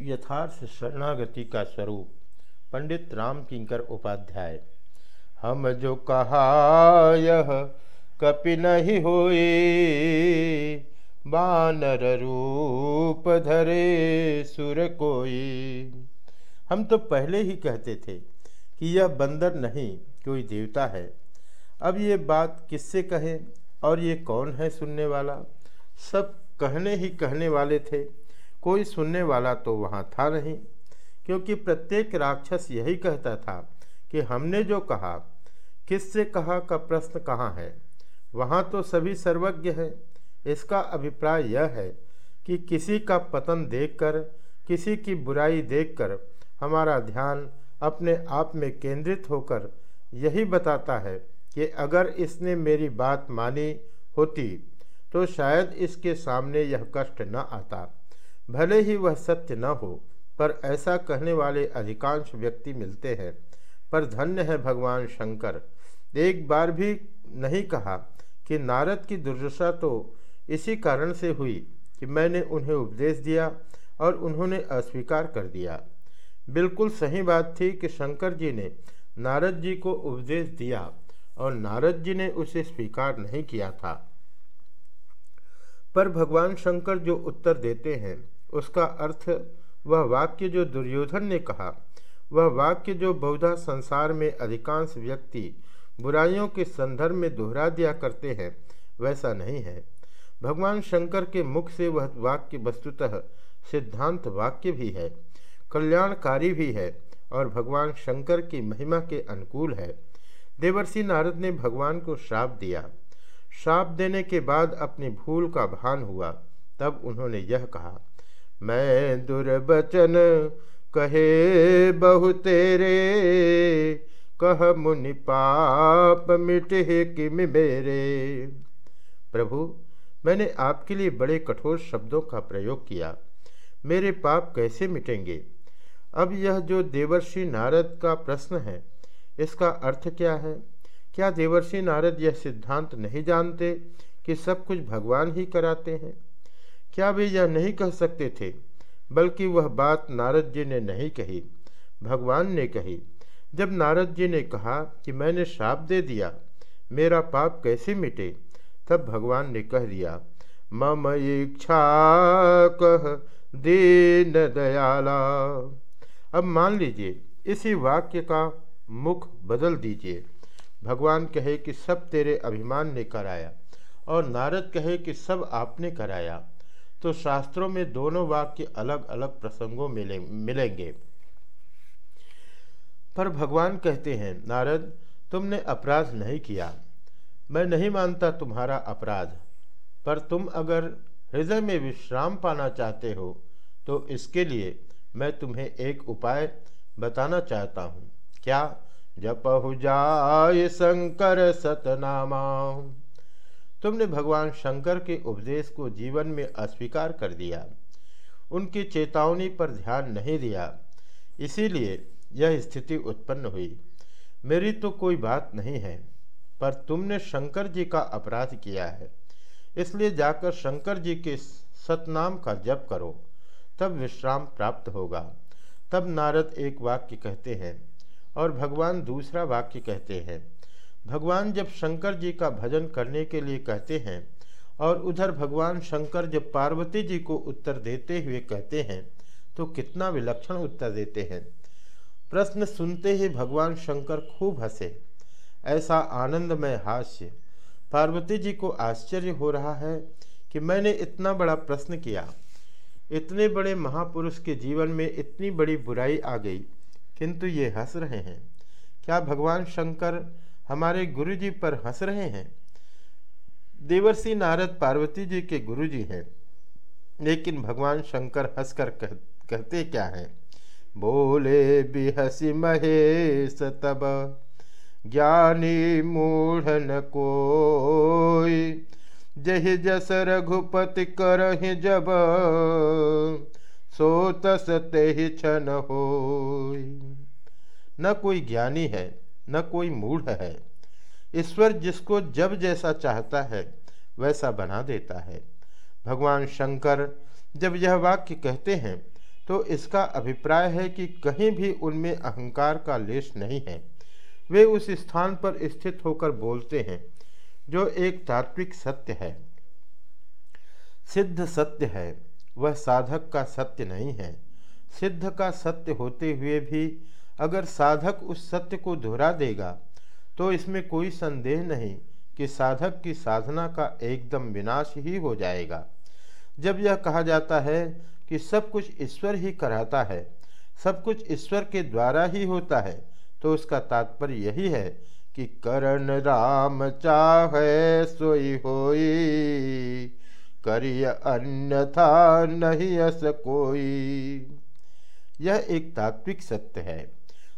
यथार्थ शरणागति का स्वरूप, पंडित राम किंकर उपाध्याय। हम जो कहा, यह कपि नहीं होए। बानर रूप धरे सुर कोई। हम तो पहले ही कहते थे कि यह बंदर नहीं, कोई देवता है। अब ये बात किससे कहे? और ये कौन है सुनने वाला? सब कहने ही कहने वाले थे। कोई सुनने वाला तो वहाँ था नहीं, क्योंकि प्रत्येक राक्षस यही कहता था कि हमने जो कहा, किससे कहा, का प्रश्न कहाँ है? वहाँ तो सभी सर्वज्ञ हैं। इसका अभिप्राय यह है कि किसी का पतन देखकर, किसी की बुराई देखकर हमारा ध्यान अपने आप में केंद्रित होकर यही बताता है कि अगर इसने मेरी बात मानी होती तो शायद इसके सामने यह कष्ट न आता। भले ही वह सत्य न हो, पर ऐसा कहने वाले अधिकांश व्यक्ति मिलते हैं। पर धन्य है भगवान शंकर। एक बार भी नहीं कहा कि नारद की दुर्दशा तो इसी कारण से हुई कि मैंने उन्हें उपदेश दिया और उन्होंने अस्वीकार कर दिया। बिल्कुल सही बात थी कि शंकर जी ने नारद जी को उपदेश दिया और नारद जी ने उसे स्वीकार नहीं किया था। पर भगवान शंकर जो उत्तर देते हैं उसका अर्थ वह वाक्य जो दुर्योधन ने कहा, वह वाक्य जो बहुधा संसार में अधिकांश व्यक्ति बुराइयों के संदर्भ में दोहरा दिया करते हैं, वैसा नहीं है। भगवान शंकर के मुख से वह वाक्य वस्तुतः सिद्धांत वाक्य भी है, कल्याणकारी भी है और भगवान शंकर की महिमा के अनुकूल है। देवर्षि नारद ने भगवान को श्राप दिया। श्राप देने के बाद अपनी भूल का भान हुआ, तब उन्होंने यह कहा मैं दुर्बचन कहे बहु तेरे, कह मुनि पाप मिटे कि मेरे। प्रभु, मैंने आपके लिए बड़े कठोर शब्दों का प्रयोग किया। मेरे पाप कैसे मिटेंगे? अब यह जो देवर्षि नारद का प्रश्न है, इसका अर्थ क्या है? क्या देवर्षि नारद यह सिद्धांत नहीं जानते कि सब कुछ भगवान ही कराते हैं? क्या वे यह नहीं कह सकते थे? बल्कि वह बात नारद जी ने नहीं कही। भगवान ने कही, जब नारद जी ने कहा कि मैंने श्राप दे दिया, मेरा पाप कैसे मिटे? तब भगवान ने कह दिया, मम इच्छा कह दीन दयाला। अब मान लीजिए, इसी वाक्य का मुख बदल दीजिए। भगवान कहे कि सब तेरे अभिमान ने कराया, और नारद कहे कि सब आपने कराया। तो शास्त्रों में दोनों वाक्य अलग अलग प्रसंगों मिले, मिलेंगे। पर भगवान कहते हैं, नारद, तुमने अपराध नहीं किया। मैं नहीं मानता तुम्हारा अपराध। पर तुम अगर हृदय में विश्राम पाना चाहते हो तो इसके लिए मैं तुम्हें एक उपाय बताना चाहता हूँ। क्या? जप जपहु जाय शंकर सतनामा तुमने भगवान शंकर के उपदेश को जीवन में अस्वीकार कर दिया। उनकी चेतावनी पर ध्यान नहीं दिया। इसीलिए यह स्थिति उत्पन्न हुई। मेरी तो कोई बात नहीं है, पर तुमने शंकर जी का अपराध किया है। इसलिए जाकर शंकर जी के सतनाम का जप करो, तब विश्राम प्राप्त होगा। तब नारद एक वाक्य कहते हैं और भगवान दूसरा वाक्य कहते हैं। भगवान जब शंकर जी का भजन करने के लिए कहते हैं और उधर भगवान शंकर जब पार्वती जी को उत्तर देते हुए कहते हैं तो कितना विलक्षण उत्तर देते हैं। प्रश्न सुनते ही भगवान शंकर खूब हंसे। ऐसा आनंदमय हास्य। पार्वती जी को आश्चर्य हो रहा है कि मैंने इतना बड़ा प्रश्न किया। इतने बड़े महापुरुष के जीवन में इतनी बड़ी बुराई आ गई, किंतु ये हंस रहे हैं। क्या भगवान शंकर हमारे गुरु जी पर हंस रहे हैं। देवर्षि नारद पार्वती जी के गुरु जी हैं। लेकिन भगवान शंकर हंसकर कह, कहते क्या हैं? बोले भी हसी महेश तब ज्ञानी मूढ़ न कोई। जहि जस रघुपति कर जब सो तस छन हो न कोई ज्ञानी है न कोई मूढ़ है। ईश्वर जिसको जब जैसा चाहता है, वैसा बना देता है। भगवान शंकर जब यह वाक्य कहते हैं तो इसका अभिप्राय है कि कहीं भी उनमें अहंकार का लेश नहीं है। वे उस स्थान पर स्थित होकर बोलते हैं, जो एक तात्विक सत्य है। सिद्ध सत्य है, वह साधक का सत्य नहीं है। सिद्ध का सत्य होते हुए भी अगर साधक उस सत्य को दोहरा देगा तो इसमें कोई संदेह नहीं कि साधक की साधना का एकदम विनाश ही हो जाएगा। जब यह कहा जाता है कि सब कुछ ईश्वर ही कराता है, सब कुछ ईश्वर के द्वारा ही होता है तो उसका तात्पर्य यही है कि करण राम चाहे सोई होई, करिय अन्यथा नहीं अस कोई। यह एक तात्विक सत्य है।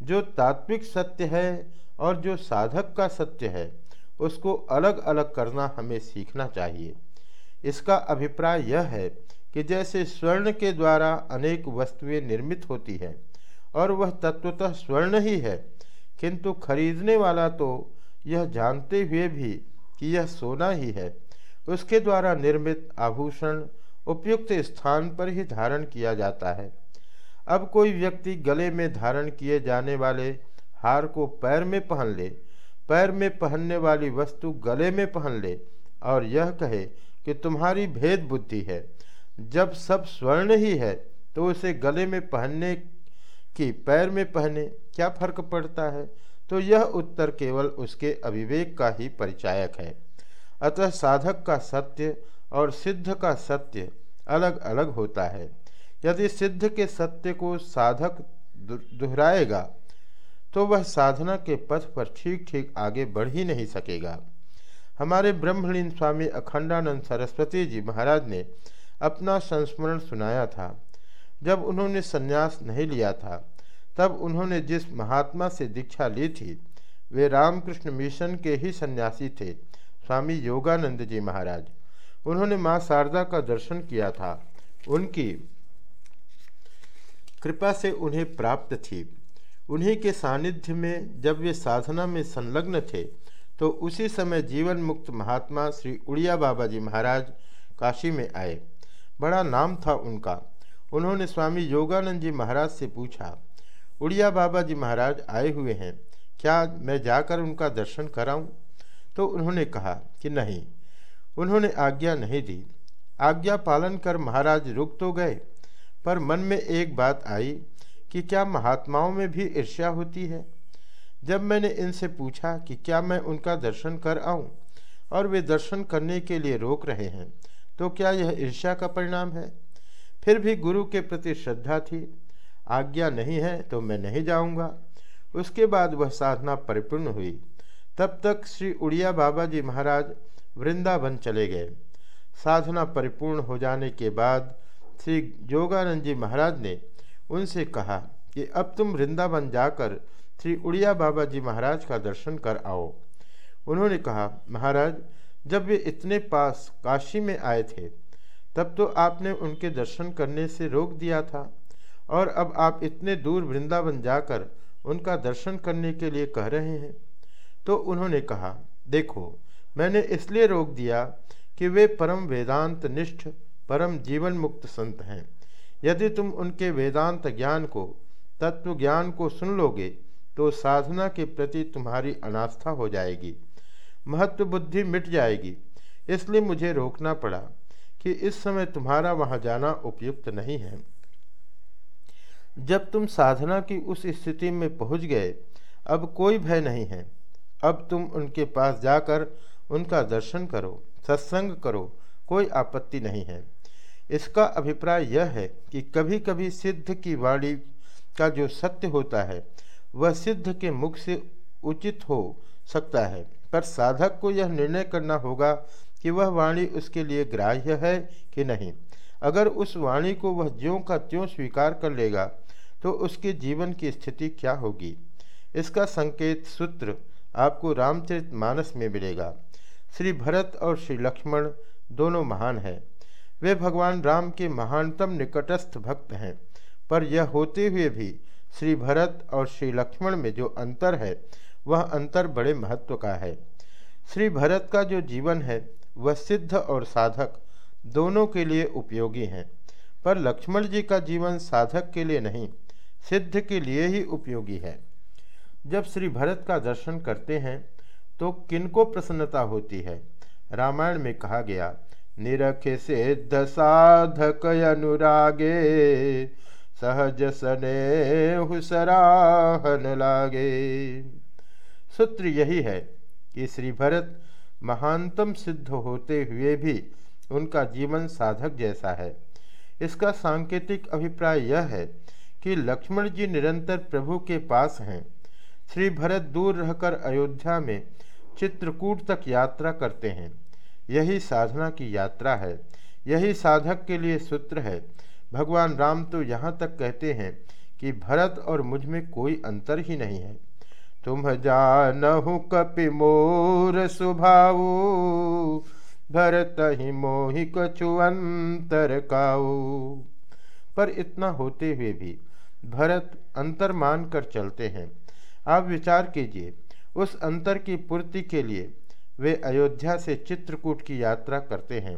जो तात्विक सत्य है और जो साधक का सत्य है, उसको अलग अलग करना हमें सीखना चाहिए। इसका अभिप्राय यह है कि जैसे स्वर्ण के द्वारा अनेक वस्तुएँ निर्मित होती हैं, और वह तत्वतः स्वर्ण ही है, किंतु खरीदने वाला तो यह जानते हुए भी कि यह सोना ही है, उसके द्वारा निर्मित आभूषण उपयुक्त स्थान पर ही धारण किया जाता है। अब कोई व्यक्ति गले में धारण किए जाने वाले हार को पैर में पहन ले, पैर में पहनने वाली वस्तु गले में पहन ले और यह कहे कि तुम्हारी भेद बुद्धि है। जब सब स्वर्ण ही है तो उसे गले में पहनने की पैर में पहने क्या फ़र्क पड़ता है? तो यह उत्तर केवल उसके अविवेक का ही परिचायक है। अतः साधक का सत्य और सिद्ध का सत्य अलग अलग होता है। यदि सिद्ध के सत्य को साधक दोहराएगा तो वह साधना के पथ पर ठीक ठीक आगे बढ़ ही नहीं सकेगा। हमारे ब्रह्मलीन स्वामी अखंडानंद सरस्वती जी महाराज ने अपना संस्मरण सुनाया था। जब उन्होंने संन्यास नहीं लिया था, तब उन्होंने जिस महात्मा से दीक्षा ली थी, वे रामकृष्ण मिशन के ही सन्यासी थे, स्वामी योगानंद जी महाराज। उन्होंने माँ शारदा का दर्शन किया था। उनकी कृपा से उन्हें प्राप्त थी। उन्हीं के सानिध्य में जब वे साधना में संलग्न थे तो उसी समय जीवन मुक्त महात्मा श्री उड़िया बाबा जी महाराज काशी में आए। बड़ा नाम था उनका। उन्होंने स्वामी योगानंद जी महाराज से पूछा, उड़िया बाबा जी महाराज आए हुए हैं, क्या मैं जाकर उनका दर्शन कराऊं? तो उन्होंने कहा कि नहीं। उन्होंने आज्ञा नहीं दी। आज्ञा पालन कर महाराज रुक तो गए। पर मन में एक बात आई कि क्या महात्माओं में भी ईर्ष्या होती है? जब मैंने इनसे पूछा कि क्या मैं उनका दर्शन कर आऊँ और वे दर्शन करने के लिए रोक रहे हैं तो क्या यह ईर्ष्या का परिणाम है? फिर भी गुरु के प्रति श्रद्धा थी। आज्ञा नहीं है तो मैं नहीं जाऊँगा। उसके बाद वह साधना परिपूर्ण हुई। तब तक श्री उड़िया बाबा जी महाराज वृंदावन चले गए। साधना परिपूर्ण हो जाने के बाद श्री योगानंद जी महाराज ने उनसे कहा कि अब तुम वृंदावन जाकर श्री उड़िया बाबा जी महाराज का दर्शन कर आओ। उन्होंने कहा, महाराज, जब वे इतने पास काशी में आए थे, तब तो आपने उनके दर्शन करने से रोक दिया था। और अब आप इतने दूर वृंदावन जाकर उनका दर्शन करने के लिए कह रहे हैं। तो उन्होंने कहा, देखो, मैंने इसलिए रोक दिया कि वे परम वेदांत निष्ठ परम जीवन मुक्त संत हैं। यदि तुम उनके वेदांत ज्ञान को, तत्व ज्ञान को सुन लोगे तो साधना के प्रति तुम्हारी अनास्था हो जाएगी। महत्व बुद्धि मिट जाएगी। इसलिए मुझे रोकना पड़ा कि इस समय तुम्हारा वहाँ जाना उपयुक्त नहीं है। जब तुम साधना की उस स्थिति में पहुँच गए, अब कोई भय नहीं है। अब तुम उनके पास जाकर उनका दर्शन करो, सत्संग करो, कोई आपत्ति नहीं है। इसका अभिप्राय यह है कि कभी कभी सिद्ध की वाणी का जो सत्य होता है, वह सिद्ध के मुख से उचित हो सकता है। पर साधक को यह निर्णय करना होगा कि वह वाणी उसके लिए ग्राह्य है कि नहीं। अगर उस वाणी को वह ज्यों का त्यों स्वीकार कर लेगा तो उसके जीवन की स्थिति क्या होगी? इसका संकेत सूत्र आपको रामचरित मानस में मिलेगा। श्री भरत और श्री लक्ष्मण दोनों महान हैं। वे भगवान राम के महानतम निकटस्थ भक्त हैं। पर यह होते हुए भी श्री भरत और श्री लक्ष्मण में जो अंतर है, वह अंतर बड़े महत्व का है। श्री भरत का जो जीवन है, वह सिद्ध और साधक दोनों के लिए उपयोगी हैं। पर लक्ष्मण जी का जीवन साधक के लिए नहीं, सिद्ध के लिए ही उपयोगी है। जब श्री भरत का दर्शन करते हैं तो किनको प्रसन्नता होती है? रामायण में कहा गया निरख सिद्ध साधक अनुरागे सहज सने सराहन लागे सूत्र यही है कि श्री भरत महानतम सिद्ध होते हुए भी उनका जीवन साधक जैसा है। इसका सांकेतिक अभिप्राय यह है कि लक्ष्मण जी निरंतर प्रभु के पास हैं। श्री भरत दूर रहकर अयोध्या में चित्रकूट तक यात्रा करते हैं। यही साधना की यात्रा है, यही साधक के लिए सूत्र है। भगवान राम तो यहाँ तक कहते हैं कि भरत और मुझमें कोई अंतर ही नहीं है। तुम जानहु कपि मोर स्वभाव भरत ही मोहि कछु अंतर काऊ पर इतना होते हुए भी भरत अंतर मान कर चलते हैं। आप विचार कीजिए, उस अंतर की पूर्ति के लिए वे अयोध्या से चित्रकूट की यात्रा करते हैं।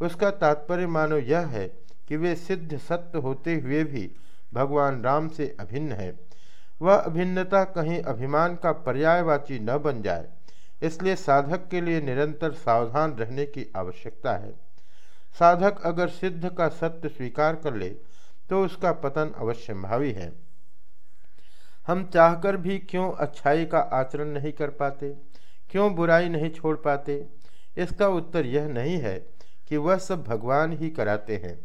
उसका तात्पर्य मानो यह है कि वे सिद्ध सत्य होते हुए भी भगवान राम से अभिन्न है। वह अभिन्नता कहीं अभिमान का पर्यायवाची न बन जाए, इसलिए साधक के लिए निरंतर सावधान रहने की आवश्यकता है। साधक अगर सिद्ध का सत्य स्वीकार कर ले तो उसका पतन अवश्य भावी है। हम चाहकर भी क्यों अच्छाई का आचरण नहीं कर पाते? क्यों बुराई नहीं छोड़ पाते? इसका उत्तर यह नहीं है कि वह सब भगवान ही कराते हैं।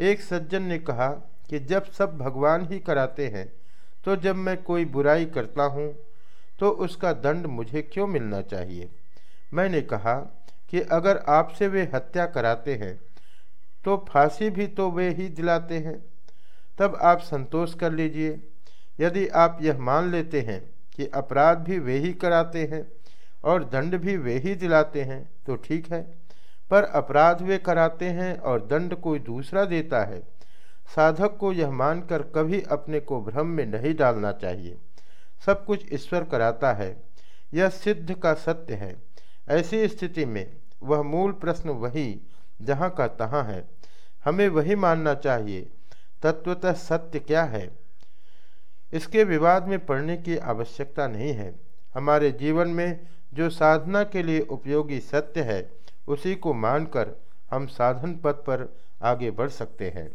एक सज्जन ने कहा कि जब सब भगवान ही कराते हैं तो जब मैं कोई बुराई करता हूँ तो उसका दंड मुझे क्यों मिलना चाहिए? मैंने कहा कि अगर आपसे वे हत्या कराते हैं तो फांसी भी तो वे ही दिलाते हैं। तब आप संतोष कर लीजिए। यदि आप यह मान लेते हैं कि अपराध भी वे ही कराते हैं और दंड भी वे ही दिलाते हैं तो ठीक है। पर अपराध वे कराते हैं और दंड कोई दूसरा देता है। साधक को यह मानकर कभी अपने को भ्रम में नहीं डालना चाहिए। सब कुछ ईश्वर कराता है। यह सिद्ध का सत्य है। ऐसी स्थिति में वह मूल प्रश्न वही, जहाँ का तहाँ है। हमें वही मानना चाहिए। तत्वतः सत्य क्या है? इसके विवाद में पढ़ने की आवश्यकता नहीं है। हमारे जीवन में जो साधना के लिए उपयोगी सत्य है, उसी को मानकर हम साधन पथ पर आगे बढ़ सकते हैं।